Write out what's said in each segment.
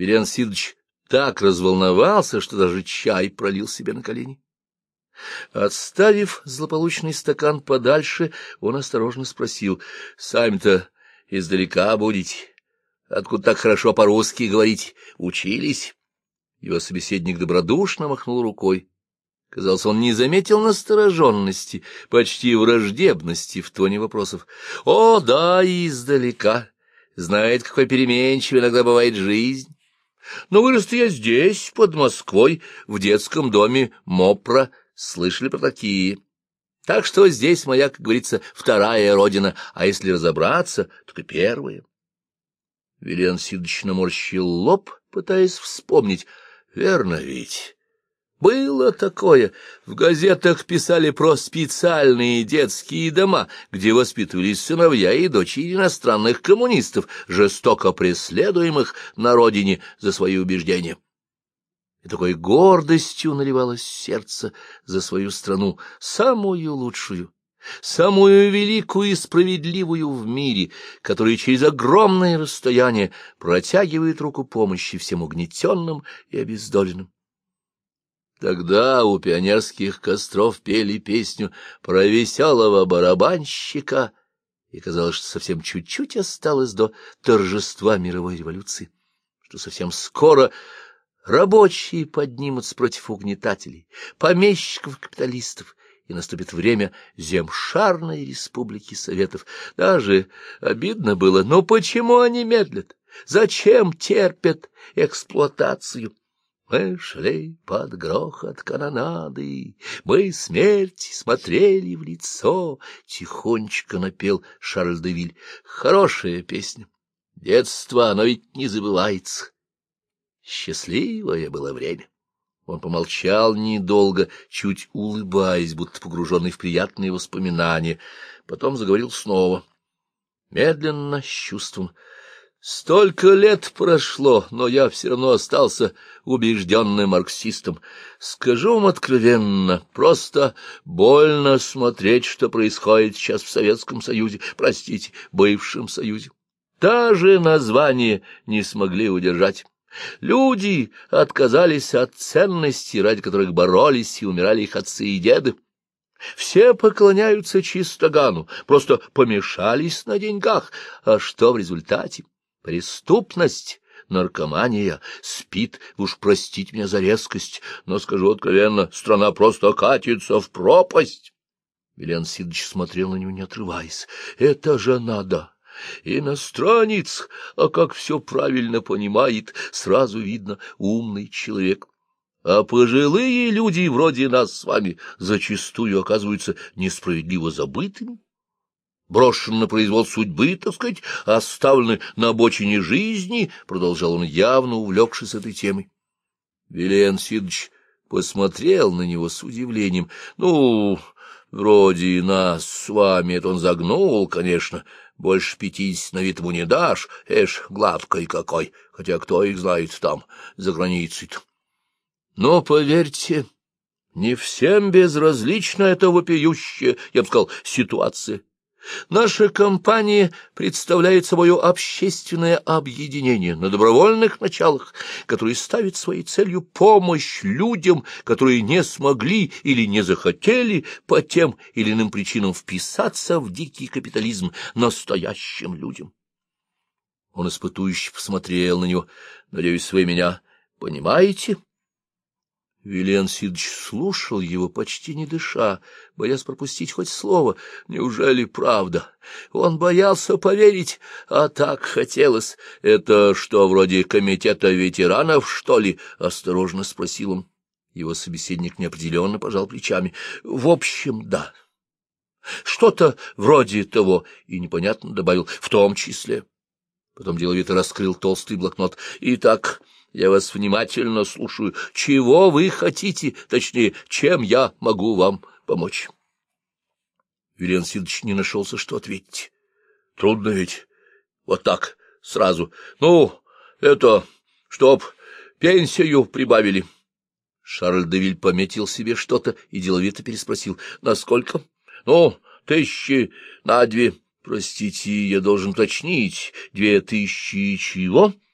Вилен Сидович так разволновался, что даже чай пролил себе на колени. Отставив злополучный стакан подальше, он осторожно спросил, — Сами-то издалека будете? Откуда так хорошо по-русски говорить? Учились? Его собеседник добродушно махнул рукой. Казалось, он не заметил настороженности, почти враждебности в тоне вопросов. — О, да, издалека. Знает, какой переменчивой иногда бывает жизнь. Но вырос я здесь, под Москвой, в детском доме Мопра. Слышали про такие? Так что здесь моя, как говорится, вторая родина, а если разобраться, то и первая. Вилен Сидович наморщил лоб, пытаясь вспомнить. Верно ведь? Было такое. В газетах писали про специальные детские дома, где воспитывались сыновья и дочери иностранных коммунистов, жестоко преследуемых на родине за свои убеждения. И такой гордостью наливалось сердце за свою страну, самую лучшую, самую великую и справедливую в мире, которая через огромное расстояние протягивает руку помощи всем угнетенным и обездоленным. Тогда у пионерских костров пели песню про веселого барабанщика, и казалось, что совсем чуть-чуть осталось до торжества мировой революции, что совсем скоро рабочие поднимутся против угнетателей, помещиков, капиталистов, и наступит время земшарной республики Советов. Даже обидно было, но почему они медлят? Зачем терпят эксплуатацию? Мы шли под грохот канонады, мы смерти смотрели в лицо, — тихонечко напел Шарль де Виль. Хорошая песня. Детство, оно ведь не забывается. Счастливое было время. Он помолчал недолго, чуть улыбаясь, будто погруженный в приятные воспоминания. Потом заговорил снова. Медленно, с чувством — Столько лет прошло, но я все равно остался убежденным марксистом. Скажу вам откровенно, просто больно смотреть, что происходит сейчас в Советском Союзе, простите, бывшем Союзе. Даже название не смогли удержать. Люди отказались от ценностей, ради которых боролись и умирали их отцы и деды. Все поклоняются чистогану, просто помешались на деньгах. А что в результате? Преступность, наркомания, спит, уж простить меня за резкость, но, скажу откровенно, страна просто катится в пропасть. Велен Сидович смотрел на него, не отрываясь. Это же надо! Иностранец, а как все правильно понимает, сразу видно умный человек. А пожилые люди вроде нас с вами зачастую оказываются несправедливо забытыми брошен на произвол судьбы, так сказать, оставлены на обочине жизни, — продолжал он, явно увлекшись этой темой. Вилен Сидович посмотрел на него с удивлением. — Ну, вроде нас с вами это он загнул, конечно. Больше пятидесят на вид ему не дашь. Эш, гладкой какой, хотя кто их знает там, за границей-то. Но, поверьте, не всем безразлична эта вопиющая, я бы сказал, ситуация. Наша компания представляет собой общественное объединение на добровольных началах, которое ставит своей целью помощь людям, которые не смогли или не захотели по тем или иным причинам вписаться в дикий капитализм настоящим людям. Он испытующе посмотрел на него. «Надеюсь, вы меня понимаете?» Вилен Сидович слушал его, почти не дыша, боясь пропустить хоть слово. Неужели правда? Он боялся поверить, а так хотелось. — Это что, вроде комитета ветеранов, что ли? — осторожно спросил он. Его собеседник неопределенно пожал плечами. — В общем, да. Что-то вроде того, и непонятно добавил, в том числе. Потом деловито раскрыл толстый блокнот. — Итак... Я вас внимательно слушаю. Чего вы хотите? Точнее, чем я могу вам помочь? Вилен Сидович не нашелся, что ответить. Трудно ведь. Вот так, сразу. Ну, это, чтоб пенсию прибавили. Шарль Девиль пометил себе что-то и деловито переспросил. Насколько? Ну, тысячи на две. Простите, я должен уточнить. Две тысячи чего? —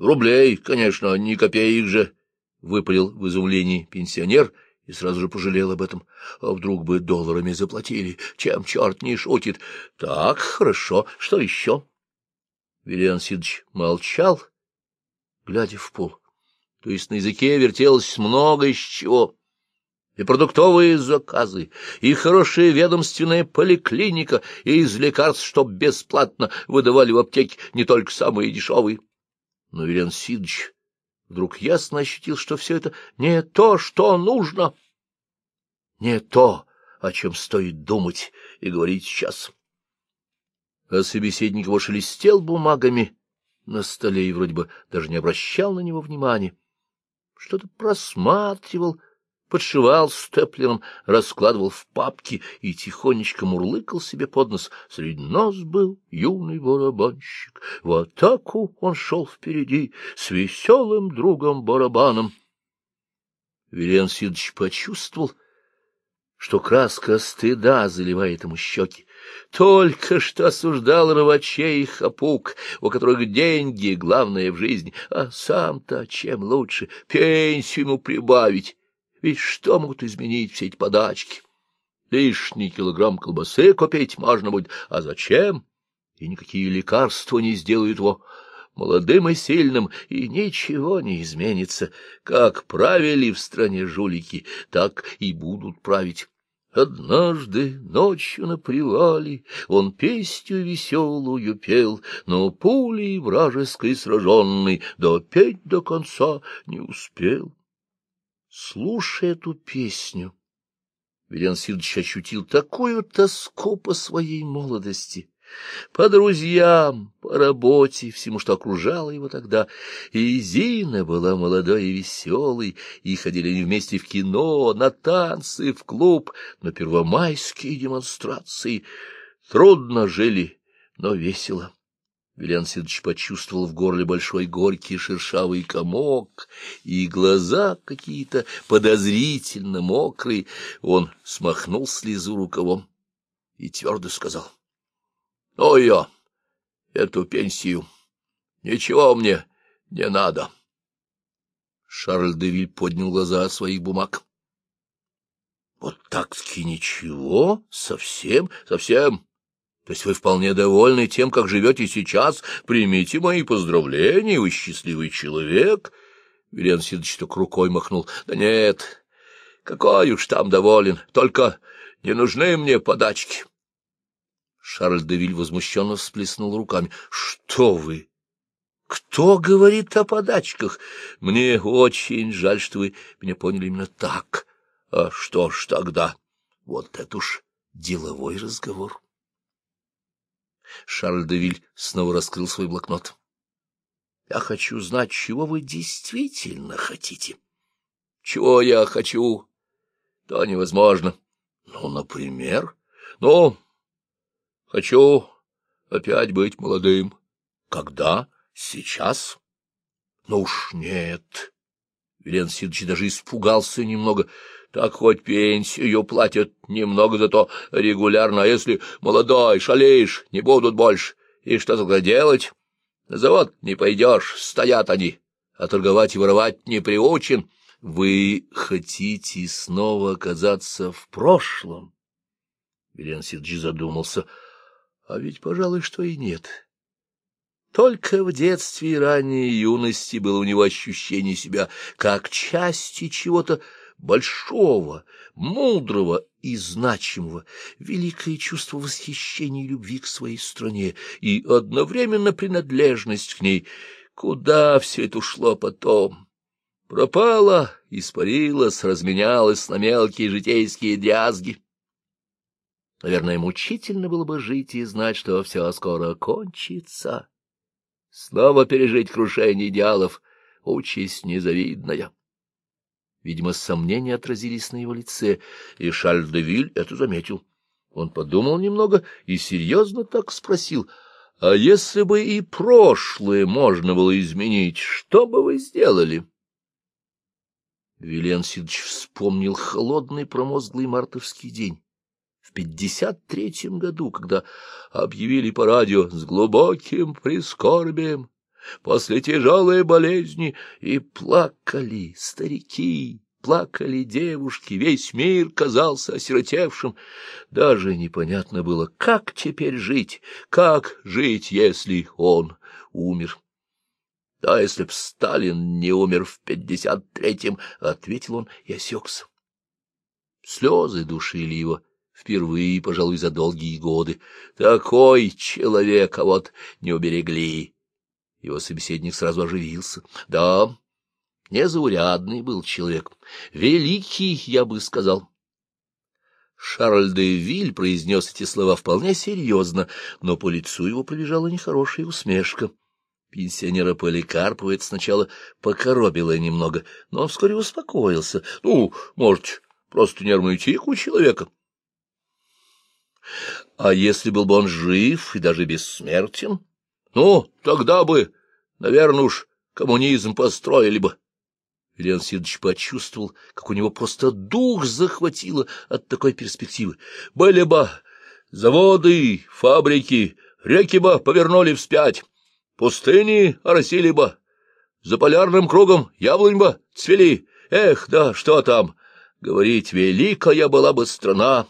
Рублей, конечно, ни копеек же, — выпалил в изумлении пенсионер и сразу же пожалел об этом. А вдруг бы долларами заплатили, чем черт не шутит. Так, хорошо, что еще? Виллиан Сидович молчал, глядя в пол. То есть на языке вертелось много из чего. И продуктовые заказы, и хорошая ведомственная поликлиника, и из лекарств, чтоб бесплатно выдавали в аптеке не только самые дешевые. Но Виллиан Сидович вдруг ясно ощутил, что все это не то, что нужно, не то, о чем стоит думать и говорить сейчас. А собеседник его шелестел бумагами на столе и вроде бы даже не обращал на него внимания. Что-то просматривал, подшивал степлером, раскладывал в папки и тихонечко мурлыкал себе под нос. Среди нас был юный барабанщик. В атаку он шел впереди с веселым другом-барабаном. Вилен Сидович почувствовал, что краска стыда заливает ему щеки. Только что осуждал рвачей и хапук, у которых деньги — главное в жизни, а сам-то чем лучше пенсию ему прибавить. Ведь что могут изменить все эти подачки? Лишний килограмм колбасы купить можно будет, а зачем? И никакие лекарства не сделают его молодым и сильным, и ничего не изменится. Как правили в стране жулики, так и будут править. Однажды ночью на привале он песню веселую пел, но пулей вражеской сраженный допеть до конца не успел. Слушая эту песню, Велен Сидович ощутил такую тоску по своей молодости, по друзьям, по работе, всему, что окружало его тогда. И Зина была молодой и веселой, и ходили они вместе в кино, на танцы, в клуб, на первомайские демонстрации. Трудно жили, но весело. Вильян Сидович почувствовал в горле большой горький шершавый комок, и глаза какие-то подозрительно мокрые. Он смахнул слезу рукавом и твердо сказал — Ой, я эту пенсию. Ничего мне не надо. Шарль Девиль поднял глаза от своих бумаг. — Вот так-таки ничего? Совсем? Совсем? То есть вы вполне довольны тем, как живете сейчас? Примите мои поздравления, вы счастливый человек. Вилен Сидович только рукой махнул. — Да нет, какой уж там доволен, только не нужны мне подачки. Шарль Девиль возмущенно всплеснул руками. — Что вы? Кто говорит о подачках? Мне очень жаль, что вы меня поняли именно так. А что ж тогда? Вот это уж деловой разговор. Шарль Девиль снова раскрыл свой блокнот. — Я хочу знать, чего вы действительно хотите. — Чего я хочу? — То невозможно. — Ну, например? — Ну, Хочу опять быть молодым. Когда? Сейчас? Ну уж нет. Велен Сидович даже испугался немного. Так хоть пенсию платят немного, зато регулярно. А если молодой, шалеешь, не будут больше. И что тогда делать? На завод не пойдешь, стоят они. А торговать и воровать не приучен. Вы хотите снова оказаться в прошлом? Велен Сидович задумался — а ведь, пожалуй, что и нет. Только в детстве и ранней юности было у него ощущение себя как части чего-то большого, мудрого и значимого, великое чувство восхищения и любви к своей стране и одновременно принадлежность к ней. Куда все это ушло потом? Пропало, испарилось, разменялось на мелкие житейские дрязги. Наверное, мучительно было бы жить и знать, что все скоро кончится. Снова пережить крушение идеалов — участь незавидная. Видимо, сомнения отразились на его лице, и Шарль де Виль это заметил. Он подумал немного и серьезно так спросил, «А если бы и прошлое можно было изменить, что бы вы сделали?» Вилен Сидович вспомнил холодный промозглый мартовский день в пятьдесят третьем году, когда объявили по радио с глубоким прискорбием после тяжелой болезни, и плакали старики, плакали девушки, весь мир казался осиротевшим. Даже непонятно было, как теперь жить, как жить, если он умер. — Да если б Сталин не умер в пятьдесят третьем, — ответил он и осекся. Слезы душили его впервые, пожалуй, за долгие годы. Такой человек, а вот не уберегли. Его собеседник сразу оживился. Да, незаурядный был человек. Великий, я бы сказал. Шарль де Виль произнес эти слова вполне серьезно, но по лицу его пробежала нехорошая усмешка. Пенсионера Поликарпова это сначала покоробило немного, но он вскоре успокоился. Ну, может, просто нервный тик у человека. А если был бы он жив и даже бессмертен? Ну, тогда бы, наверное, уж коммунизм построили бы. Ильян Сидович почувствовал, как у него просто дух захватило от такой перспективы. Были бы заводы, фабрики, реки бы повернули вспять, пустыни оросили бы, за полярным кругом яблонь бы цвели. Эх, да что там, говорить, великая была бы страна.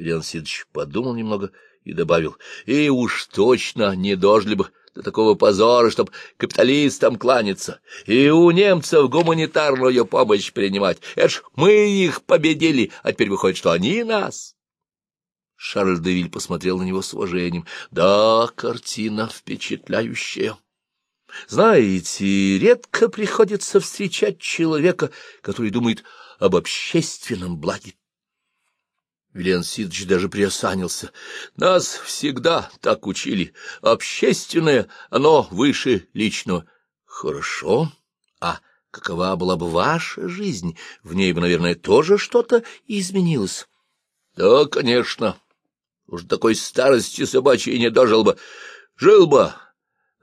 Ильян Сидович подумал немного и добавил, и уж точно не дожили бы до такого позора, чтоб капиталистам кланяться, и у немцев гуманитарную помощь принимать. Это ж мы их победили, а теперь выходит, что они нас. Шарль де Виль посмотрел на него с уважением. Да, картина впечатляющая. Знаете, редко приходится встречать человека, который думает об общественном благе. Вилен Сидович даже приосанился. Нас всегда так учили. Общественное, оно выше личного. Хорошо. А какова была бы ваша жизнь? В ней бы, наверное, тоже что-то изменилось. Да, конечно. Уж такой старости собачьей не дожил бы. Жил бы,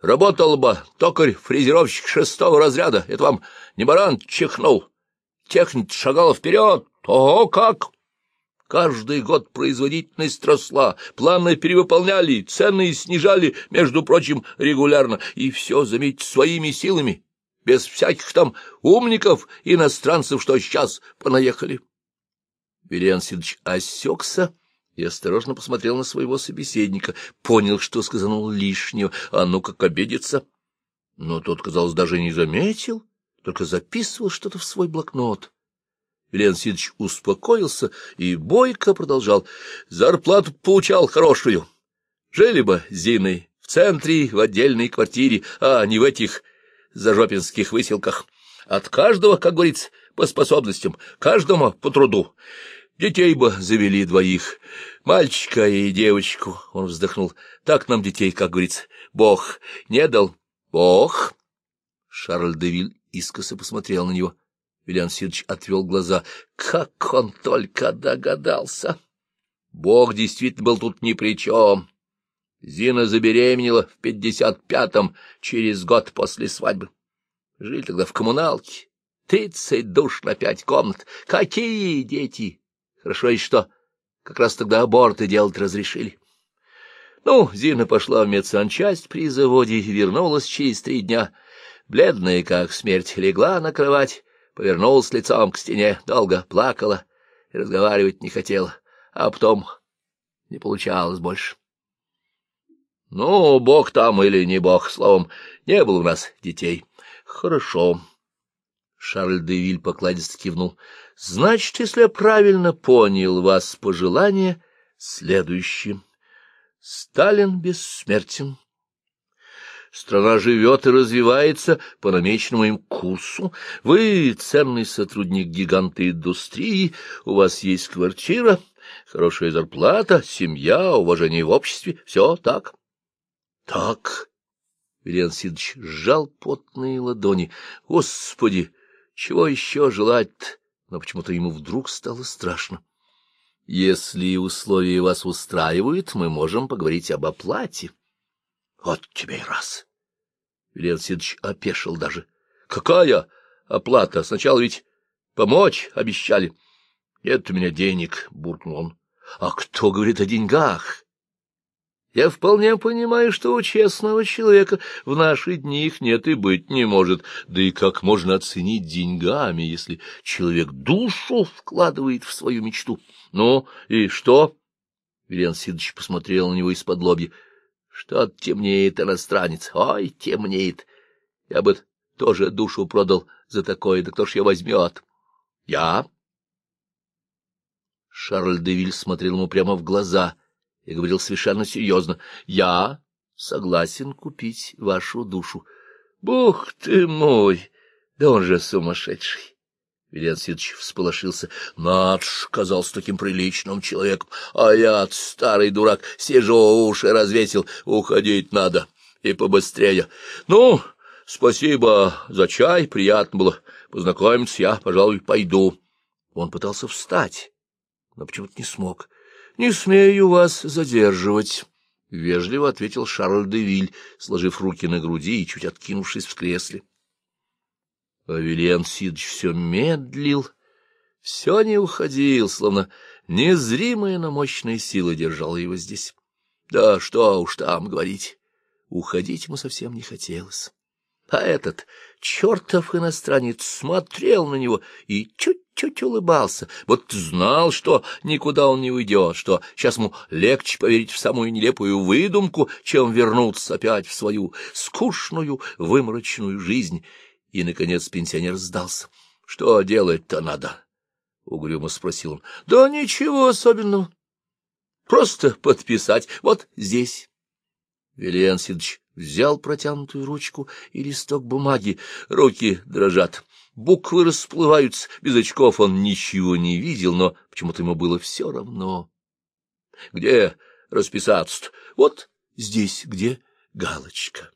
работал бы, токарь-фрезеровщик шестого разряда. Это вам не баран чихнул. Техник шагал вперед. Ого, как! Каждый год производительность росла, планы перевыполняли, цены снижали, между прочим, регулярно, и все, заметь, своими силами, без всяких там умников, иностранцев, что сейчас понаехали. Вильян Сидович осекся и осторожно посмотрел на своего собеседника, понял, что сказанул лишнего, а ну как обидеться. Но тот, казалось, даже не заметил, только записывал что-то в свой блокнот. Лен Сидович успокоился и бойко продолжал. Зарплату получал хорошую. Жили бы Зиной в центре, в отдельной квартире, а не в этих зажопинских выселках. От каждого, как говорится, по способностям, каждому по труду. Детей бы завели двоих, мальчика и девочку, — он вздохнул. Так нам детей, как говорится, Бог не дал. Бог? Шарль Девиль искоса посмотрел на него. Вильян Сидович отвел глаза. Как он только догадался! Бог действительно был тут ни при чем. Зина забеременела в пятьдесят пятом, через год после свадьбы. Жили тогда в коммуналке. Тридцать душ на пять комнат. Какие дети! Хорошо и что, как раз тогда аборты делать разрешили. Ну, Зина пошла в медсанчасть при заводе и вернулась через три дня. Бледная, как смерть, легла на кровать повернулась лицом к стене, долго плакала и разговаривать не хотела, а потом не получалось больше. Ну, бог там или не бог, словом, не было у нас детей. Хорошо. Шарль де Виль покладисто кивнул. Значит, если я правильно понял вас пожелание, следующее. Сталин бессмертен. Страна живет и развивается по намеченному им курсу. Вы ценный сотрудник гиганта индустрии, у вас есть квартира, хорошая зарплата, семья, уважение в обществе. Все так? Так. Вильян Сидович сжал потные ладони. Господи, чего еще желать-то? Но почему-то ему вдруг стало страшно. Если условия вас устраивают, мы можем поговорить об оплате. Вот тебе и раз. Илья Сидович опешил даже. — Какая оплата? Сначала ведь помочь обещали. — Нет у меня денег, — буркнул он. — А кто говорит о деньгах? Я вполне понимаю, что у честного человека в наши дни их нет и быть не может. Да и как можно оценить деньгами, если человек душу вкладывает в свою мечту? Ну, и что? Велен Сидович посмотрел на него из-под лобья. Что темнеет иностранец? Ой, темнеет. Я бы тоже душу продал за такое, да кто ж ее возьмет? Я? Шарль Девиль смотрел ему прямо в глаза — и говорил совершенно серьезно. — Я согласен купить вашу душу. — Бог ты мой! Да он же сумасшедший! Вилен Сидович всполошился. — Над ж, казался таким приличным человеком, а я, старый дурак, сижу, уши развесил, уходить надо, и побыстрее. Ну, спасибо за чай, приятно было познакомиться, я, пожалуй, пойду. Он пытался встать, но почему-то не смог. — Не смею вас задерживать, — вежливо ответил Шарль де Виль, сложив руки на груди и чуть откинувшись в кресле. Авелиан Сидович все медлил, все не уходил, словно незримая, но мощная сила держала его здесь. Да что уж там говорить, уходить ему совсем не хотелось. А этот чертов иностранец смотрел на него и чуть чуть улыбался, вот знал, что никуда он не уйдет, что сейчас ему легче поверить в самую нелепую выдумку, чем вернуться опять в свою скучную, выморочную жизнь. И, наконец, пенсионер сдался. — Что делать-то надо? — угрюмо спросил он. — Да ничего особенного. Просто подписать вот здесь. Вильян Сидович взял протянутую ручку и листок бумаги. Руки дрожат. Буквы расплываются, без очков он ничего не видел, но почему-то ему было все равно. — Где расписаться-то? Вот здесь, где галочка.